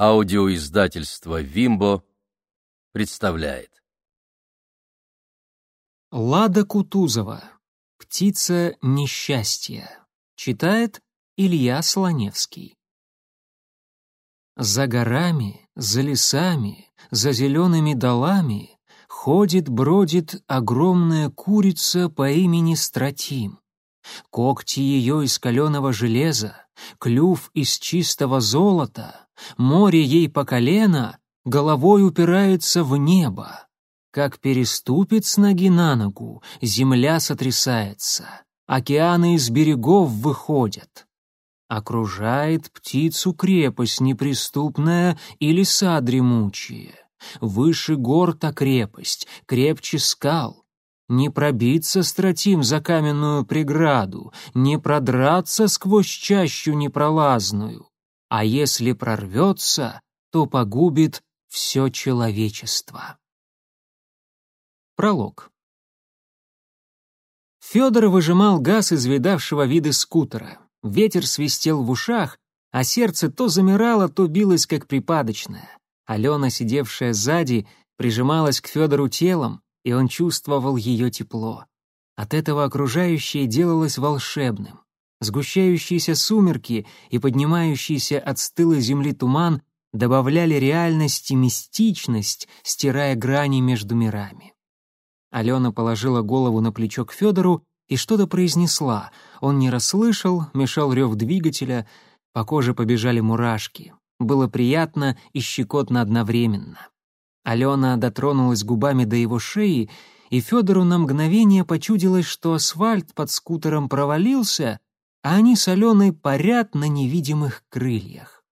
Аудиоиздательство «Вимбо» представляет. Лада Кутузова. «Птица несчастья». Читает Илья Слоневский. За горами, за лесами, за зелеными долами ходит-бродит огромная курица по имени Стратим. Когти ее из каленого железа, клюв из чистого золота, море ей по колено, головой упирается в небо. Как переступит с ноги на ногу, земля сотрясается, океаны из берегов выходят. Окружает птицу крепость неприступная и леса дремучие. Выше гор та крепость, крепче скал. Не пробиться стратим за каменную преграду, не продраться сквозь чащу непролазную. А если прорвется, то погубит все человечество. Пролог. Федор выжимал газ из видавшего виды скутера. Ветер свистел в ушах, а сердце то замирало, то билось, как припадочное. Алена, сидевшая сзади, прижималась к Федору телом, и он чувствовал ее тепло. От этого окружающее делалось волшебным. Сгущающиеся сумерки и поднимающийся от стылой земли туман добавляли реальность и мистичность, стирая грани между мирами. Алена положила голову на плечо к Федору и что-то произнесла. Он не расслышал, мешал рев двигателя, по коже побежали мурашки. Было приятно и щекотно одновременно. Алена дотронулась губами до его шеи, и Федору на мгновение почудилось, что асфальт под скутером провалился, а они с Аленой парят на невидимых крыльях.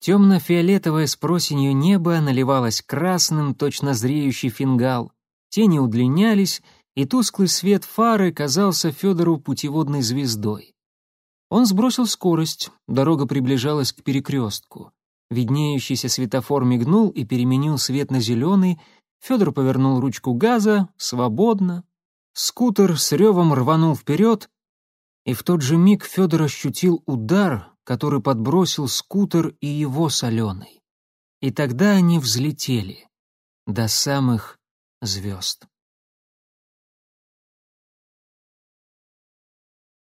Темно-фиолетовое с просенью небо наливалось красным, точно зреющий фингал. Тени удлинялись, и тусклый свет фары казался Федору путеводной звездой. Он сбросил скорость, дорога приближалась к перекрестку. Виднеющийся светофор мигнул и переменил свет на зеленый. Федор повернул ручку газа, свободно. Скутер с ревом рванул вперед, и в тот же миг Федор ощутил удар, который подбросил скутер и его соленый. И тогда они взлетели до самых звезд.